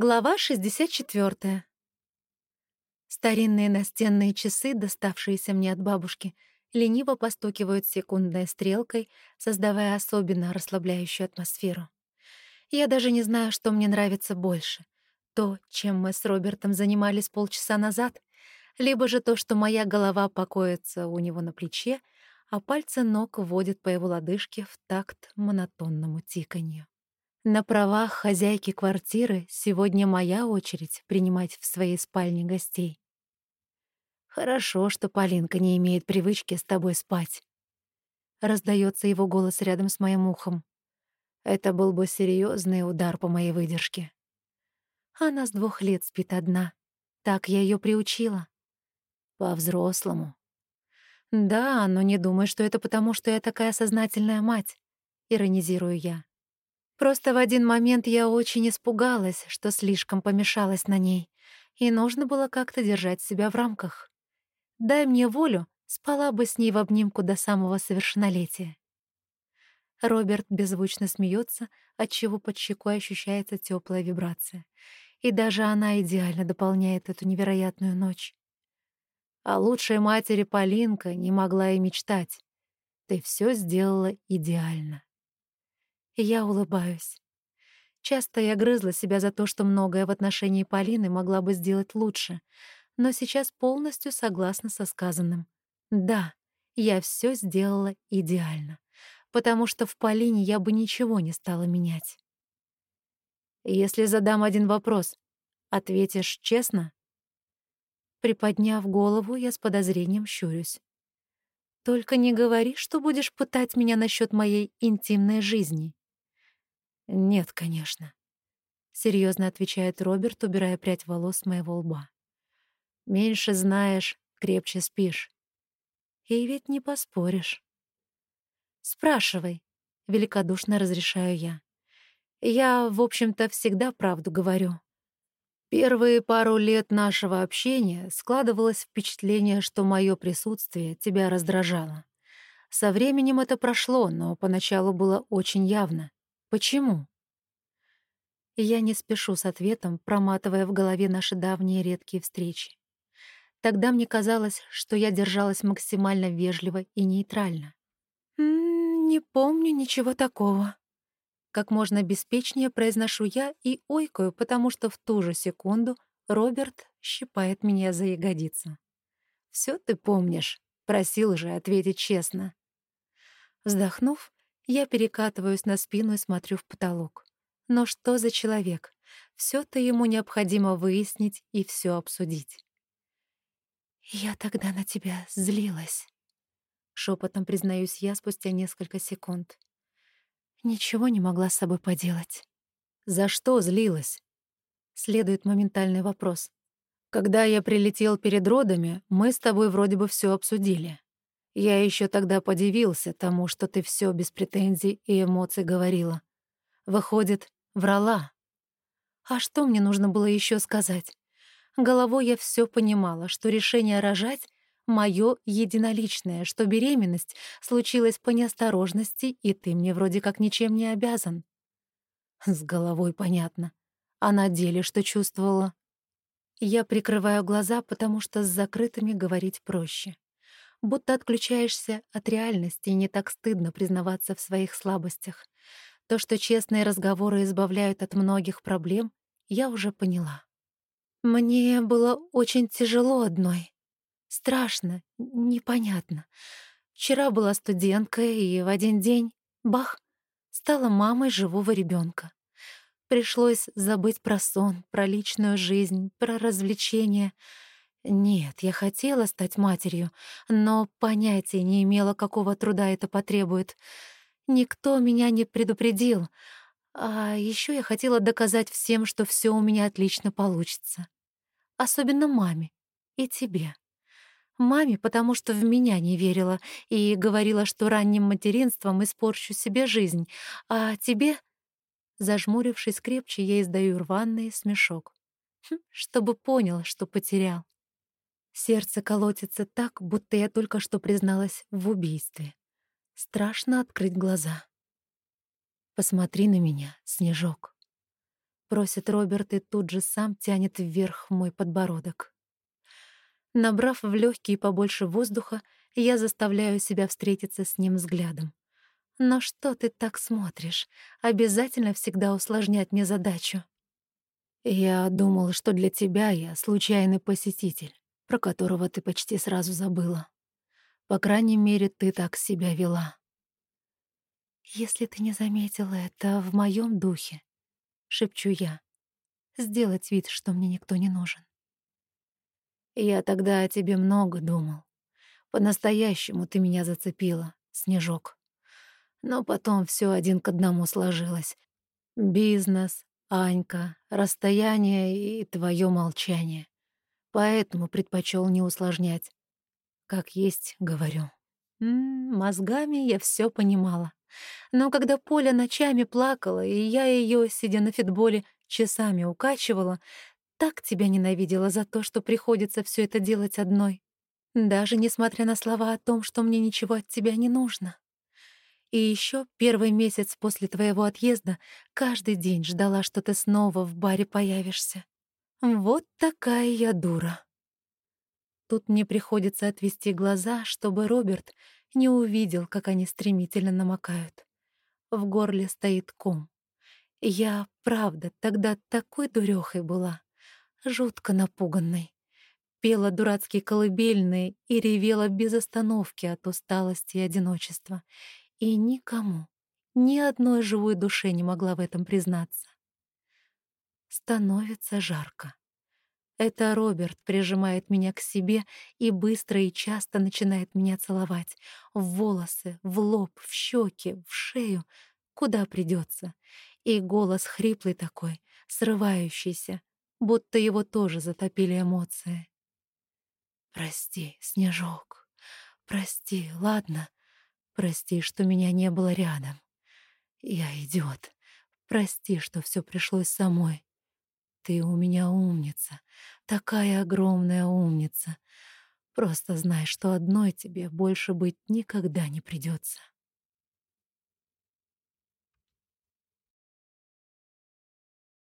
Глава 64. Старинные настенные часы, доставшиеся мне от бабушки, лениво постукивают секундной стрелкой, создавая особенно расслабляющую атмосферу. Я даже не знаю, что мне нравится больше. То, чем мы с Робертом занимались полчаса назад, либо же то, что моя голова покоится у него на плече, а пальцы ног вводят по его лодыжке в такт монотонному тиканью. На правах хозяйки квартиры сегодня моя очередь принимать в своей спальне гостей. Хорошо, что Полинка не имеет привычки с тобой спать. Раздается его голос рядом с моим ухом. Это был бы серьезный удар по моей выдержке. Она с двух лет спит одна. Так я ее приучила. По-взрослому. Да, но не думай, что это потому, что я такая сознательная мать. Иронизирую я. Просто в один момент я очень испугалась, что слишком помешалась на ней, и нужно было как-то держать себя в рамках. Дай мне волю, спала бы с ней в обнимку до самого совершеннолетия. Роберт беззвучно смеется, отчего под щекой ощущается теплая вибрация. И даже она идеально дополняет эту невероятную ночь. А лучшей матери Полинка не могла и мечтать. Ты все сделала идеально я улыбаюсь. Часто я грызла себя за то, что многое в отношении Полины могла бы сделать лучше, но сейчас полностью согласна со сказанным. Да, я все сделала идеально, потому что в Полине я бы ничего не стала менять. Если задам один вопрос, ответишь честно? Приподняв голову, я с подозрением щурюсь. Только не говори, что будешь пытать меня насчет моей интимной жизни. «Нет, конечно», — серьезно отвечает Роберт, убирая прядь волос с моего лба. «Меньше знаешь, крепче спишь. И ведь не поспоришь». «Спрашивай», — великодушно разрешаю я. «Я, в общем-то, всегда правду говорю». Первые пару лет нашего общения складывалось впечатление, что мое присутствие тебя раздражало. Со временем это прошло, но поначалу было очень явно. Почему? Я не спешу с ответом, проматывая в голове наши давние редкие встречи. Тогда мне казалось, что я держалась максимально вежливо и нейтрально. «М -м, «Не помню ничего такого». Как можно беспечнее произношу я и ойкаю, потому что в ту же секунду Роберт щипает меня за ягодицу. «Всё ты помнишь», — просил же ответить честно. Вздохнув, я перекатываюсь на спину и смотрю в потолок. Но что за человек? все то ему необходимо выяснить и все обсудить. «Я тогда на тебя злилась», — шепотом признаюсь я спустя несколько секунд. Ничего не могла с собой поделать. «За что злилась?» Следует моментальный вопрос. «Когда я прилетел перед родами, мы с тобой вроде бы все обсудили. Я еще тогда подивился тому, что ты все без претензий и эмоций говорила. Выходит, врала. А что мне нужно было еще сказать? Головой я все понимала, что решение рожать — мое единоличное, что беременность случилась по неосторожности, и ты мне вроде как ничем не обязан. С головой понятно. А на деле что чувствовала? Я прикрываю глаза, потому что с закрытыми говорить проще будто отключаешься от реальности, и не так стыдно признаваться в своих слабостях. То, что честные разговоры избавляют от многих проблем, я уже поняла. Мне было очень тяжело одной. Страшно, непонятно. Вчера была студенткой, и в один день — бах! — стала мамой живого ребенка. Пришлось забыть про сон, про личную жизнь, про развлечения — нет, я хотела стать матерью, но понятия не имела, какого труда это потребует. Никто меня не предупредил. А еще я хотела доказать всем, что все у меня отлично получится. Особенно маме и тебе. Маме, потому что в меня не верила и говорила, что ранним материнством испорчу себе жизнь, а тебе... Зажмурившись крепче, я издаю рваный смешок. Хм, чтобы понял, что потерял. Сердце колотится так, будто я только что призналась в убийстве. Страшно открыть глаза. Посмотри на меня, Снежок. просит Роберт и тут же сам тянет вверх мой подбородок. Набрав в легкие побольше воздуха, я заставляю себя встретиться с ним взглядом. «Но что ты так смотришь? Обязательно всегда усложнять мне задачу». «Я думал, что для тебя я случайный посетитель, про которого ты почти сразу забыла. По крайней мере, ты так себя вела». «Если ты не заметила, это в моем духе», — шепчу я. «Сделать вид, что мне никто не нужен». «Я тогда о тебе много думал. По-настоящему ты меня зацепила, Снежок. Но потом все один к одному сложилось. Бизнес, Анька, расстояние и твое молчание. Поэтому предпочел не усложнять. Как есть, говорю. М -м, мозгами я все понимала. Но когда Поля ночами плакала, и я ее, сидя на фитболе, часами укачивала, так тебя ненавидела за то, что приходится все это делать одной. Даже несмотря на слова о том, что мне ничего от тебя не нужно. И еще первый месяц после твоего отъезда каждый день ждала, что ты снова в баре появишься. Вот такая я дура. Тут мне приходится отвести глаза, чтобы Роберт не увидел, как они стремительно намокают. В горле стоит ком. Я, правда, тогда такой дурёхой была, жутко напуганной. Пела дурацкие колыбельные и ревела без остановки от усталости и одиночества. И никому, ни одной живой душе не могла в этом признаться. Становится жарко. Это Роберт прижимает меня к себе и быстро и часто начинает меня целовать. В волосы, в лоб, в щеки, в шею, куда придется. И голос хриплый такой, срывающийся, будто его тоже затопили эмоции. «Прости, Снежок, прости, ладно? Прости, что меня не было рядом. Я идиот. Прости, что все пришлось самой. Ты у меня умница, такая огромная умница. Просто знай, что одной тебе больше быть никогда не придется.